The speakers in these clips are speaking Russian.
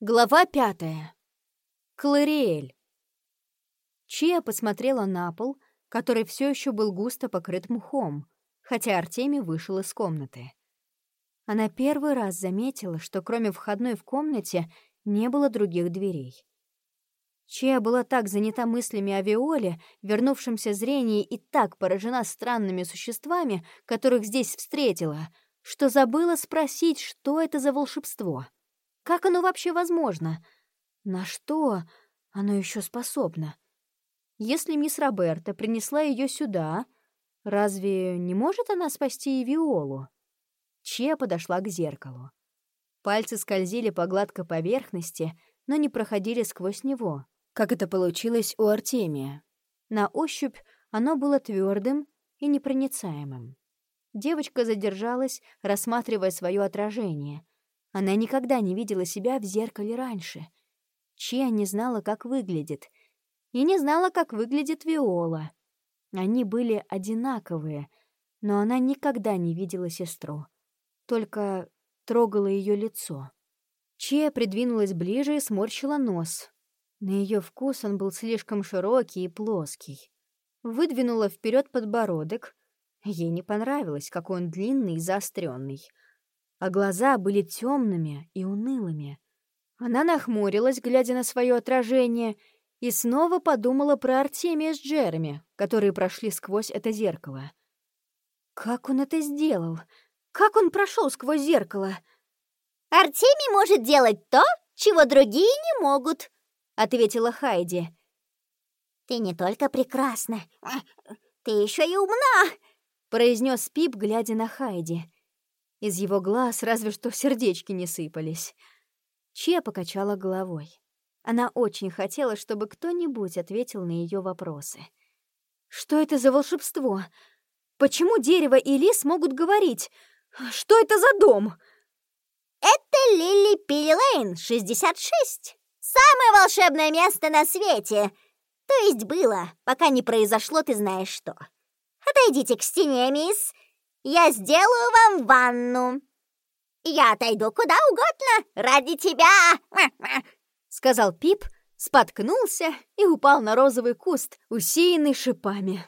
Глава пятая. Клариэль. Чия посмотрела на пол, который все еще был густо покрыт мхом, хотя Артемий вышел из комнаты. Она первый раз заметила, что кроме входной в комнате не было других дверей. Чия была так занята мыслями о Виоле, вернувшемся зрении, и так поражена странными существами, которых здесь встретила, что забыла спросить, что это за волшебство. Как оно вообще возможно? На что оно еще способно? Если мисс Роберта принесла ее сюда, разве не может она спасти и Виолу? Че подошла к зеркалу. Пальцы скользили по гладкой поверхности, но не проходили сквозь него, как это получилось у Артемия. На ощупь оно было твердым и непроницаемым. Девочка задержалась, рассматривая свое отражение, она никогда не видела себя в зеркале раньше. Чия не знала, как выглядит. И не знала, как выглядит Виола. Они были одинаковые, но она никогда не видела сестру. Только трогала ее лицо. Чия придвинулась ближе и сморщила нос. На ее вкус он был слишком широкий и плоский. Выдвинула вперед подбородок. Ей не понравилось, какой он длинный и заостренный а глаза были темными и унылыми. Она нахмурилась, глядя на свое отражение, и снова подумала про Артемия с Джереми, которые прошли сквозь это зеркало. Как он это сделал? Как он прошел сквозь зеркало? «Артемий может делать то, чего другие не могут», — ответила Хайди. «Ты не только прекрасна, ты еще и умна», — произнес Пип, глядя на Хайди. Из его глаз разве что сердечки не сыпались. Че покачала головой. Она очень хотела, чтобы кто-нибудь ответил на ее вопросы. «Что это за волшебство? Почему дерево и лис могут говорить? Что это за дом?» «Это Лили Пиллейн, 66. Самое волшебное место на свете. То есть было, пока не произошло ты знаешь что. Отойдите к стене, мисс, я сделаю вам ванну. Я отойду куда угодно ради тебя!» Сказал Пип, споткнулся и упал на розовый куст, усеянный шипами.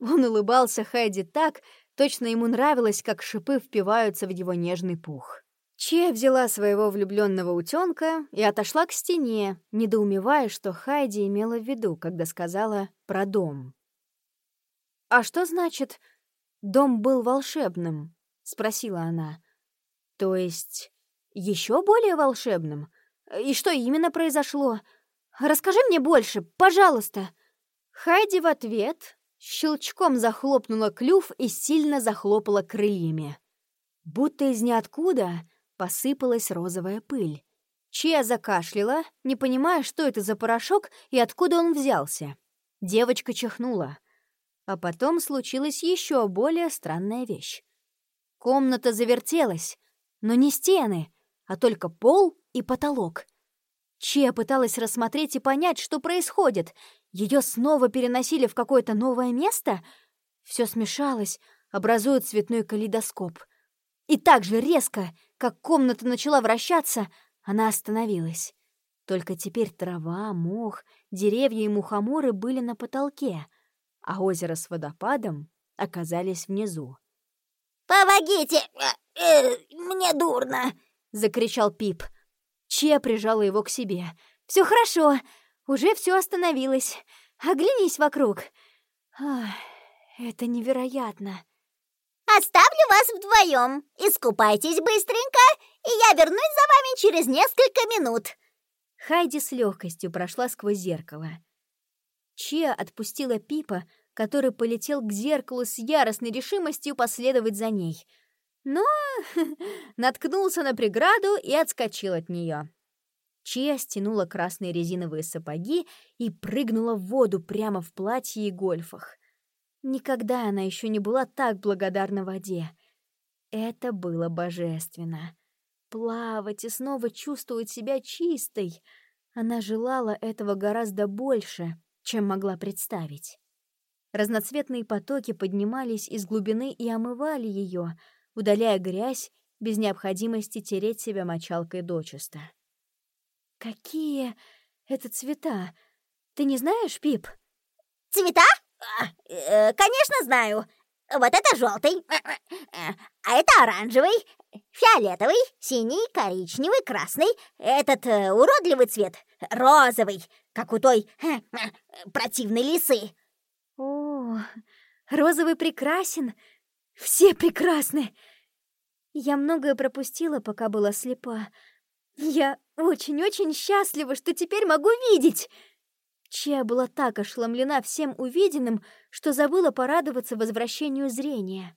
Он улыбался Хайди так, точно ему нравилось, как шипы впиваются в его нежный пух. Че взяла своего влюбленного утенка и отошла к стене, недоумевая, что Хайди имела в виду, когда сказала про дом. «А что значит дом был волшебным?» — спросила она. «То есть еще более волшебным? И что именно произошло? Расскажи мне больше, пожалуйста!» Хайди в ответ щелчком захлопнула клюв и сильно захлопала крыльями. Будто из ниоткуда посыпалась розовая пыль. Чия закашляла, не понимая, что это за порошок и откуда он взялся. Девочка чихнула. А потом случилась еще более странная вещь. Комната завертелась, но не стены, а только пол и потолок. Чия пыталась рассмотреть и понять, что происходит. Ее снова переносили в какое-то новое место? Все смешалось, образуя цветной калейдоскоп. И так же резко, как комната начала вращаться, она остановилась. Только теперь трава, мох, деревья и мухоморы были на потолке, а озеро с водопадом оказались внизу. «Помогите! Э, мне дурно!» — закричал Пип. Че прижала его к себе. Все хорошо, уже все остановилось. Оглянись вокруг. Ах, это невероятно!» «Оставлю вас вдвоем. Искупайтесь быстренько, и я вернусь за вами через несколько минут». Хайди с легкостью прошла сквозь зеркало. Чия отпустила Пипа, который полетел к зеркалу с яростной решимостью последовать за ней. Но наткнулся на преграду и отскочил от нее. Чия стянула красные резиновые сапоги и прыгнула в воду прямо в платье и гольфах. Никогда она еще не была так благодарна воде. Это было божественно. Плавать и снова чувствовать себя чистой. Она желала этого гораздо больше — чем могла представить. Разноцветные потоки поднимались из глубины и омывали ее, удаляя грязь без необходимости тереть себя мочалкой дочисто. какие это цвета? Ты не знаешь, Пип?» «Цвета? А, э, конечно, знаю. Вот это желтый, а это оранжевый, фиолетовый, синий, коричневый, красный. Этот э, уродливый цвет розовый, как у той э, противной лисы. О, розовый прекрасен. Все прекрасны. Я многое пропустила, пока была слепа. Я очень-очень счастлива, что теперь могу видеть. Чья была так ошеломлена всем увиденным, что забыла порадоваться возвращению зрения.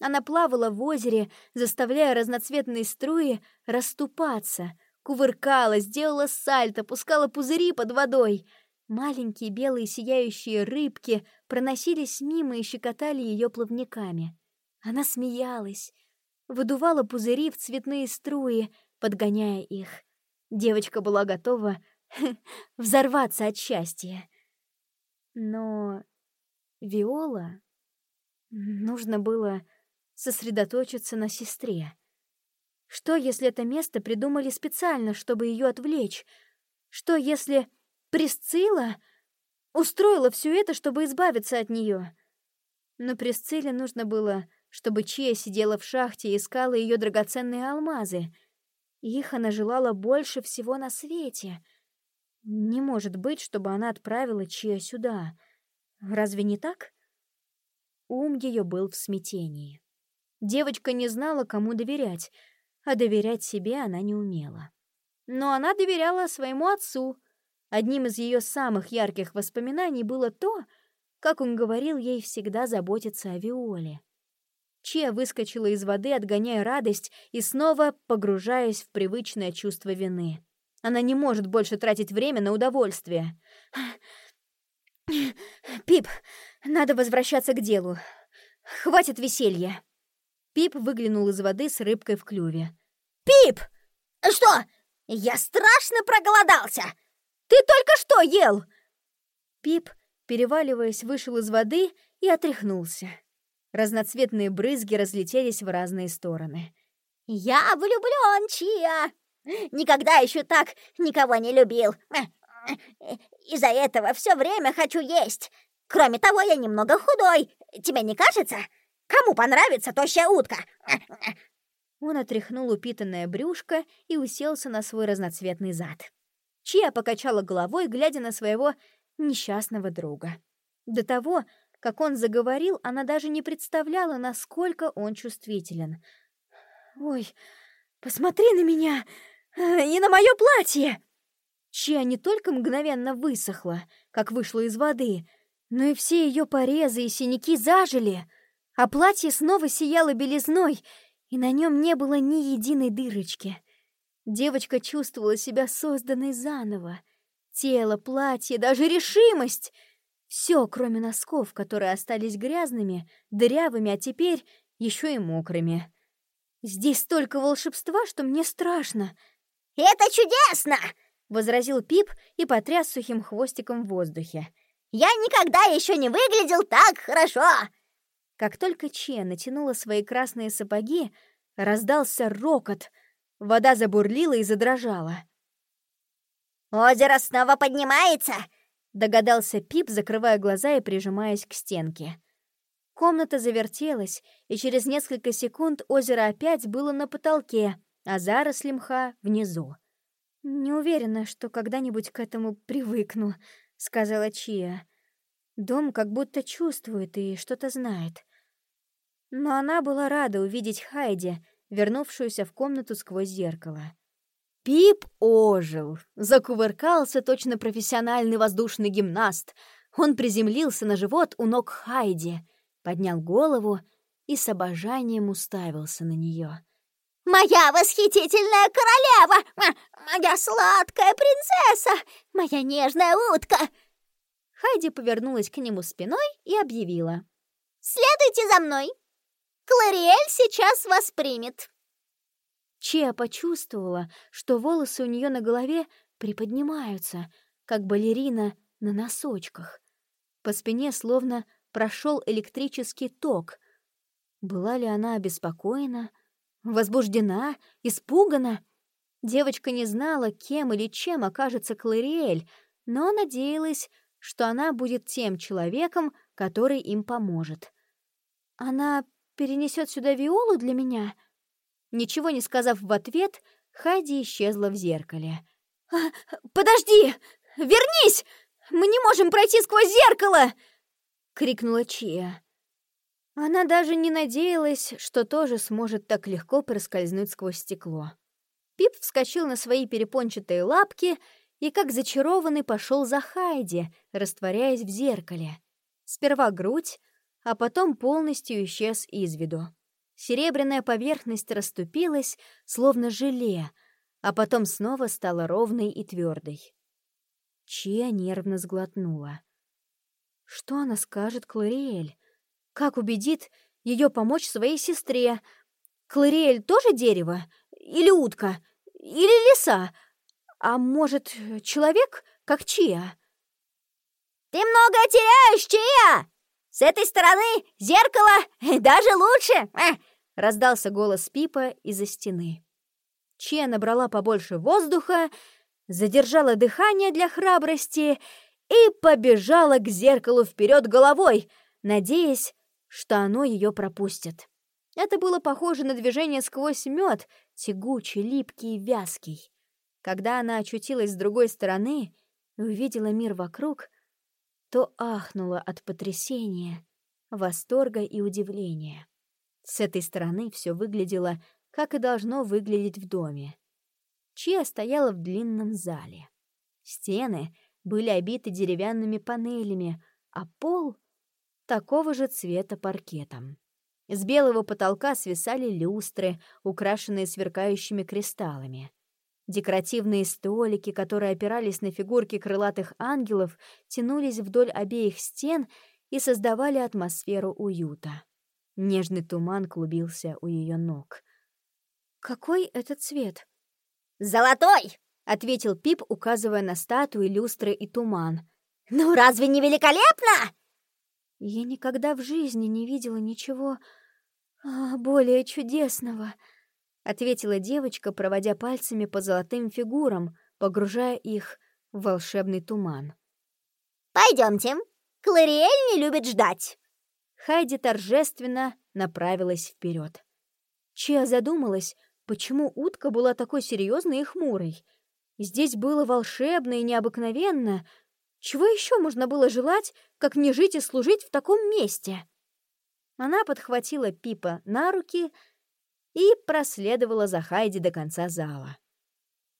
Она плавала в озере, заставляя разноцветные струи расступаться, кувыркалась, делала сальто, пускала пузыри под водой. Маленькие белые сияющие рыбки проносились мимо и щекотали ее плавниками. Она смеялась, выдувала пузыри в цветные струи, подгоняя их. Девочка была готова взорваться от счастья. Но Виола... Нужно было сосредоточиться на сестре. Что, если это место придумали специально, чтобы ее отвлечь? Что, если Присцилла устроила все это, чтобы избавиться от нее? Но Присцилле нужно было, чтобы Чия сидела в шахте и искала ее драгоценные алмазы. Их она желала больше всего на свете — не может быть, чтобы она отправила Чия сюда. Разве не так? Ум ее был в смятении. Девочка не знала, кому доверять, а доверять себе она не умела. Но она доверяла своему отцу. Одним из ее самых ярких воспоминаний было то, как он говорил ей всегда заботиться о Виоле. Чия выскочила из воды, отгоняя радость и снова погружаясь в привычное чувство вины. Она не может больше тратить время на удовольствие. «Пип, надо возвращаться к делу. Хватит веселья!» Пип выглянул из воды с рыбкой в клюве. «Пип! Что? Я страшно проголодался! Ты только что ел!» Пип, переваливаясь, вышел из воды и отряхнулся. Разноцветные брызги разлетелись в разные стороны. «Я влюблён, Чия!» Никогда еще так никого не любил. Из-за этого все время хочу есть. Кроме того, я немного худой. Тебе не кажется? Кому понравится тощая утка?» Он отряхнул упитанное брюшко и уселся на свой разноцветный зад. Чия покачала головой, глядя на своего несчастного друга. До того, как он заговорил, она даже не представляла, насколько он чувствителен. «Ой, посмотри на меня!» и на мое платье!» Чья не только мгновенно высохла, как вышла из воды, но и все ее порезы и синяки зажили, а платье снова сияло белизной, и на нем не было ни единой дырочки. Девочка чувствовала себя созданной заново. Тело, платье, даже решимость — все, кроме носков, которые остались грязными, дырявыми, а теперь еще и мокрыми. Здесь столько волшебства, что мне страшно — «Это чудесно!» — возразил Пип и потряс сухим хвостиком в воздухе. «Я никогда еще не выглядел так хорошо!» Как только Че натянула свои красные сапоги, раздался рокот. Вода забурлила и задрожала. «Озеро снова поднимается!» — догадался Пип, закрывая глаза и прижимаясь к стенке. Комната завертелась, и через несколько секунд озеро опять было на потолке, а заросли мха внизу. «Не уверена, что когда-нибудь к этому привыкну», — сказала Чия. «Дом как будто чувствует и что-то знает». Но она была рада увидеть Хайди, вернувшуюся в комнату сквозь зеркало. Пип ожил, закувыркался точно профессиональный воздушный гимнаст. Он приземлился на живот у ног Хайди, поднял голову и с обожанием уставился на нее. Моя восхитительная королева! Моя сладкая принцесса! Моя нежная утка!» Хайди повернулась к нему спиной и объявила. «Следуйте за мной! Клариэль сейчас вас примет!» Чия почувствовала, что волосы у нее на голове приподнимаются, как балерина на носочках. По спине словно прошел электрический ток. Была ли она обеспокоена? Возбуждена? Испугана? Девочка не знала, кем или чем окажется Клариэль, но надеялась, что она будет тем человеком, который им поможет. «Она перенесет сюда Виолу для меня?» Ничего не сказав в ответ, Хайди исчезла в зеркале. «А, «Подожди! Вернись! Мы не можем пройти сквозь зеркало!» — крикнула Чия. Она даже не надеялась, что тоже сможет так легко проскользнуть сквозь стекло. Пип вскочил на свои перепончатые лапки и, как зачарованный, пошел за Хайди, растворяясь в зеркале. Сперва грудь, а потом полностью исчез из виду. Серебряная поверхность расступилась, словно желе, а потом снова стала ровной и твердой. Чия нервно сглотнула. Что она скажет Клариэль? Как убедит ее помочь своей сестре? Клариэль тоже дерево? Или утка? Или лиса? А может, человек, как Чия? «Ты много теряешь, Чия! С этой стороны зеркало даже лучше!» Раздался голос Пипа из-за стены. Чия набрала побольше воздуха, задержала дыхание для храбрости и побежала к зеркалу вперед головой, надеясь, что оно ее пропустит. Это было похоже на движение сквозь мед, тягучий, липкий и вязкий. Когда она очутилась с другой стороны и увидела мир вокруг, то ахнула от потрясения, восторга и удивления. С этой стороны все выглядело, как и должно выглядеть в доме. Чия стояла в длинном зале. Стены были обиты деревянными панелями, а пол — такого же цвета паркетом. С белого потолка свисали люстры, украшенные сверкающими кристаллами. Декоративные столики, которые опирались на фигурки крылатых ангелов, тянулись вдоль обеих стен и создавали атмосферу уюта. Нежный туман клубился у ее ног. «Какой это цвет?» «Золотой!» — ответил Пип, указывая на статуи, люстры и туман. «Ну разве не великолепно?» «Я никогда в жизни не видела ничего а, более чудесного», — ответила девочка, проводя пальцами по золотым фигурам, погружая их в волшебный туман. Пойдемте, Клариэль не любит ждать». Хайди торжественно направилась вперед. Чия задумалась, Почему утка была такой серьезной и хмурой? Здесь было волшебно и необыкновенно. Чего еще можно было желать, как не жить и служить в таком месте? Она подхватила Пипа на руки и проследовала за Хайди до конца зала.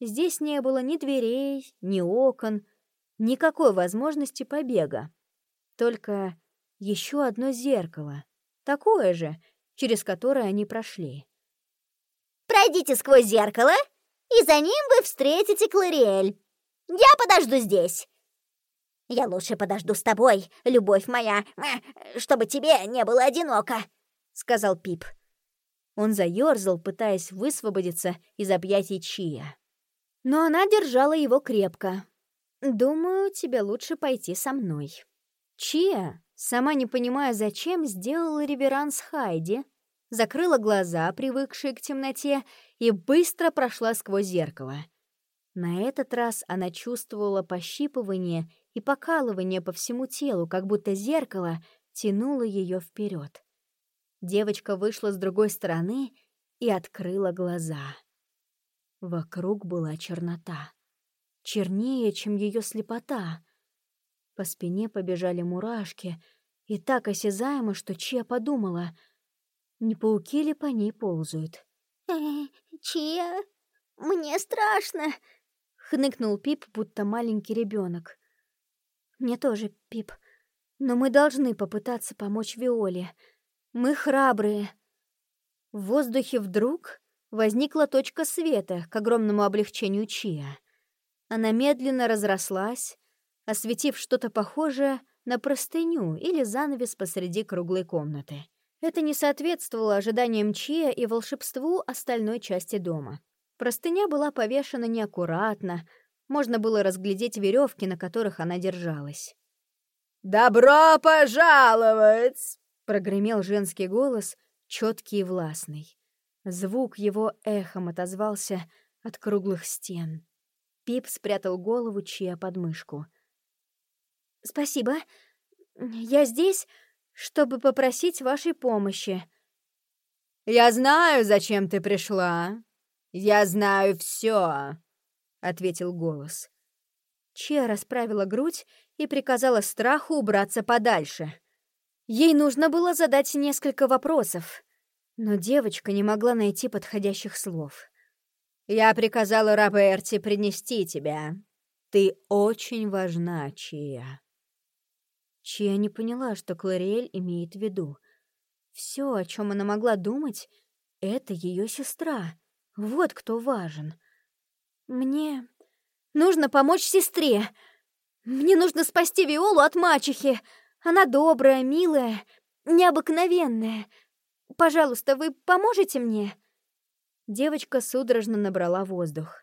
Здесь не было ни дверей, ни окон, никакой возможности побега. Только еще одно зеркало, такое же, через которое они прошли. Пройдите сквозь зеркало, и за ним вы встретите Клариэль. Я подожду здесь. Я лучше подожду с тобой, любовь моя, чтобы тебе не было одиноко», — сказал Пип. Он заёрзал, пытаясь высвободиться из объятий Чия. Но она держала его крепко. «Думаю, тебе лучше пойти со мной». Чия, сама не понимая зачем, сделала реверанс Хайди, закрыла глаза, привыкшие к темноте, и быстро прошла сквозь зеркало. На этот раз она чувствовала пощипывание и покалывание по всему телу, как будто зеркало тянуло ее вперед. Девочка вышла с другой стороны и открыла глаза. Вокруг была чернота. Чернее, чем ее слепота. По спине побежали мурашки, и так осязаемо, что Чья подумала — не пауки ли по ней ползают? Э, Чья? Мне страшно!» — хныкнул Пип, будто маленький ребенок. «Мне тоже, Пип. Но мы должны попытаться помочь Виоле. Мы храбрые». В воздухе вдруг возникла точка света к огромному облегчению Чия. Она медленно разрослась, осветив что-то похожее на простыню или занавес посреди круглой комнаты. Это не соответствовало ожиданиям Чия и волшебству остальной части дома. Простыня была повешена неаккуратно, можно было разглядеть веревки, на которых она держалась. «Добро пожаловать!» — прогремел женский голос, четкий и властный. Звук его эхом отозвался от круглых стен. Пип спрятал голову Чия под мышку. «Спасибо. Я здесь, чтобы попросить вашей помощи». «Я знаю, зачем ты пришла. Я знаю все», — ответил голос. Чия расправила грудь и приказала страху убраться подальше. Ей нужно было задать несколько вопросов, но девочка не могла найти подходящих слов. «Я приказала Роберти принести тебя. Ты очень важна, Чия». Чия не поняла, что Клариэль имеет в виду. Все, о чем она могла думать, — это ее сестра. Вот кто важен. «Мне нужно помочь сестре. Мне нужно спасти Виолу от мачехи. Она добрая, милая, необыкновенная. Пожалуйста, вы поможете мне?» Девочка судорожно набрала воздух.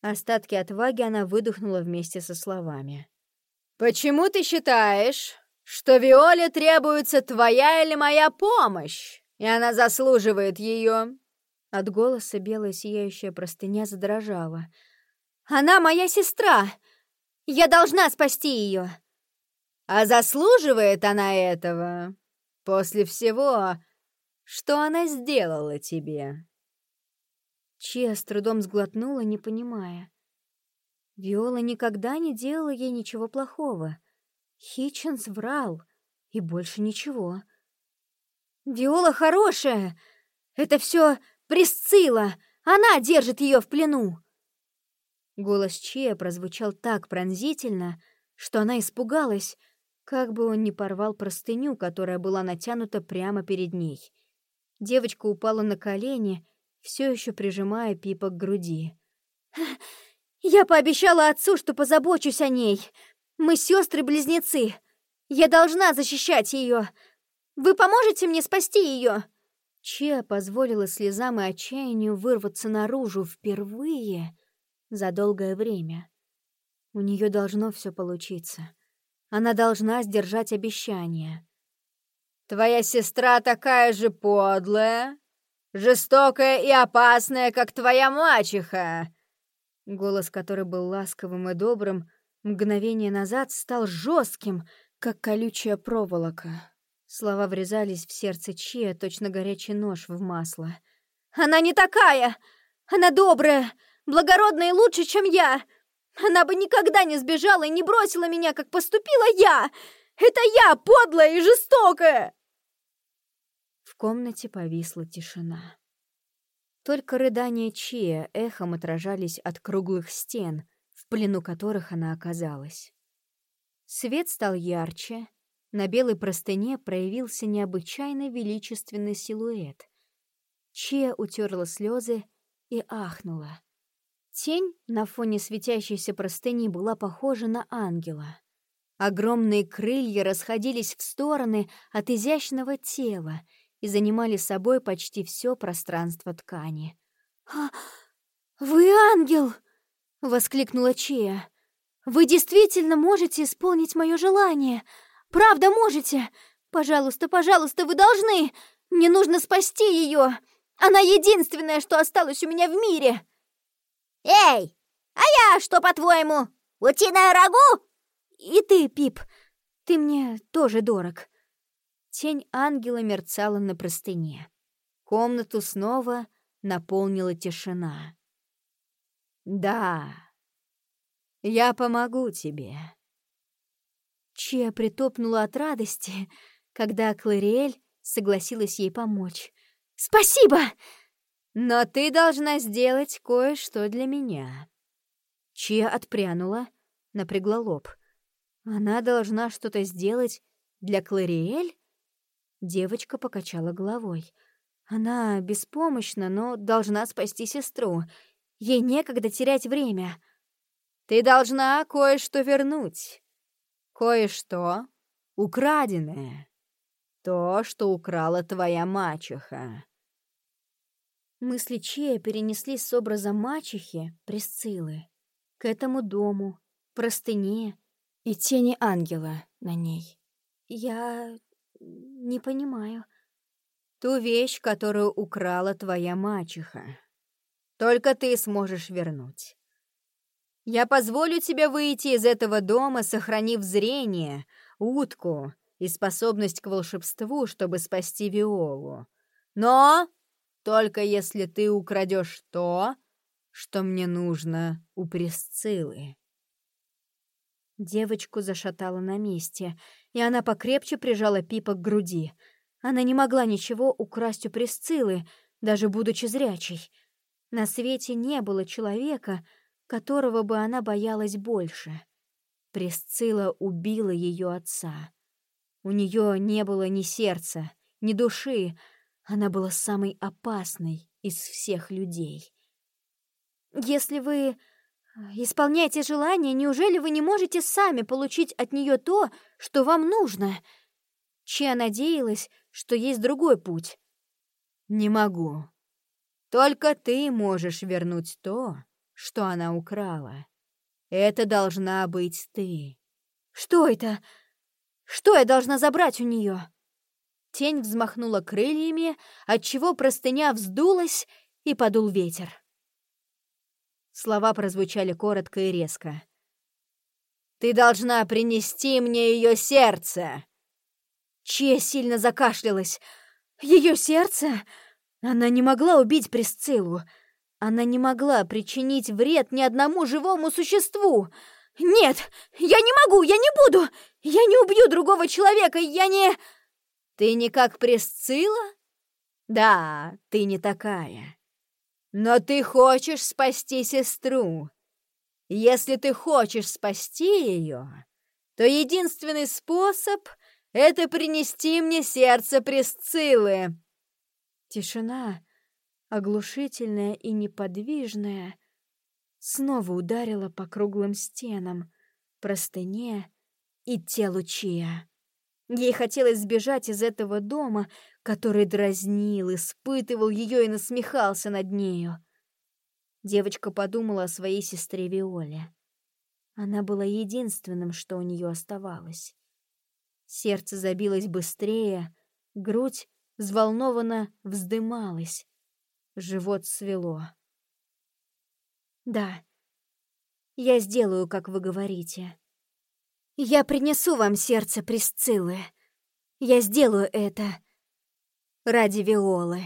Остатки отваги она выдохнула вместе со словами. «Почему ты считаешь, что Виоле требуется твоя или моя помощь, и она заслуживает ее?» От голоса белая сияющая простыня задрожала. «Она моя сестра! Я должна спасти ее!» «А заслуживает она этого после всего, что она сделала тебе?» Чия с трудом сглотнула, не понимая. Виола никогда не делала ей ничего плохого. Хитчинс врал, и больше ничего. «Виола хорошая! Это все Присцилла! Она держит ее в плену!» Голос Чия прозвучал так пронзительно, что она испугалась, как бы он ни порвал простыню, которая была натянута прямо перед ней. Девочка упала на колени все еще прижимая Пипа к груди. «Я пообещала отцу, что позабочусь о ней. Мы сестры-близнецы. Я должна защищать ее. Вы поможете мне спасти ее?» Чия позволила слезам и отчаянию вырваться наружу впервые за долгое время. У нее должно все получиться. Она должна сдержать обещание. «Твоя сестра такая же подлая, жестокая и опасная, как твоя мачеха!» Голос, который был ласковым и добрым, мгновение назад стал жестким, как колючая проволока. Слова врезались в сердце Чия, точно горячий нож в масло. «Она не такая! Она добрая, благородная и лучше, чем я! Она бы никогда не сбежала и не бросила меня, как поступила я! Это я, подлая и жестокая!» В комнате повисла тишина. Только рыдания Чия эхом отражались от круглых стен, в плену которых она оказалась. Свет стал ярче, на белой простыне проявился необычайно величественный силуэт. Чия утерла слезы и ахнула. Тень на фоне светящейся простыни была похожа на ангела. Огромные крылья расходились в стороны от изящного тела — и занимали собой почти все пространство ткани. «А, «Вы ангел!» — воскликнула Чия. «Вы действительно можете исполнить мое желание! Правда можете! Пожалуйста, пожалуйста, вы должны! Мне нужно спасти ее! Она единственная, что осталось у меня в мире!» «Эй, а я что, по-твоему, утиное рагу?» «И ты, Пип, ты мне тоже дорог. Тень ангела мерцала на простыне. Комнату снова наполнила тишина. «Да, я помогу тебе». Чия притопнула от радости, когда Клариэль согласилась ей помочь. «Спасибо!» «Но ты должна сделать кое-что для меня». Чия отпрянула, напрягла лоб. «Она должна что-то сделать для Клариэль?» Девочка покачала головой. Она беспомощна, но должна спасти сестру. Ей некогда терять время. Ты должна кое-что вернуть. Кое-что украденное. То, что украла твоя мачеха. Мысли Чея перенеслись с образа мачехи, Присциллы, к этому дому, простыне и тени ангела на ней. Я не понимаю. Ту вещь, которую украла твоя мачеха. только ты сможешь вернуть. Я позволю тебе выйти из этого дома, сохранив зрение, утку и способность к волшебству, чтобы спасти Виолу. Но только если ты украдешь то, что мне нужно у Пресциллы. Девочку зашатала на месте, и она покрепче прижала Пипа к груди. Она не могла ничего украсть у Пресциллы, даже будучи зрячей. На свете не было человека, которого бы она боялась больше. Пресцилла убила ее отца. У нее не было ни сердца, ни души. Она была самой опасной из всех людей. «Если вы исполняете желание, неужели вы не можете сами получить от нее то, что вам нужно?» Чья надеялась, что есть другой путь. «Не могу. Только ты можешь вернуть то, что она украла. Это должна быть ты. Что это? Что я должна забрать у нее? Тень взмахнула крыльями, отчего простыня вздулась и подул ветер. Слова прозвучали коротко и резко. «Ты должна принести мне ее сердце!» Че сильно закашлялась. Ее сердце? Она не могла убить Присциллу. Она не могла причинить вред ни одному живому существу. «Нет, я не могу, я не буду! Я не убью другого человека, я не...» «Ты не как Пресцилла?» «Да, ты не такая. Но ты хочешь спасти сестру. Если ты хочешь спасти ее, то единственный способ — это принести мне сердце Пресциллы». Тишина оглушительная и неподвижная, снова ударила по круглым стенам, простыне и телу Чия. Ей хотелось сбежать из этого дома, который дразнил, испытывал ее и насмехался над нею. Девочка подумала о своей сестре Виоле. Она была единственным, что у нее оставалось. Сердце забилось быстрее, грудь взволнованно вздымалась. Живот свело. «Да, я сделаю, как вы говорите. Я принесу вам сердце Присциллы. Я сделаю это ради Виолы».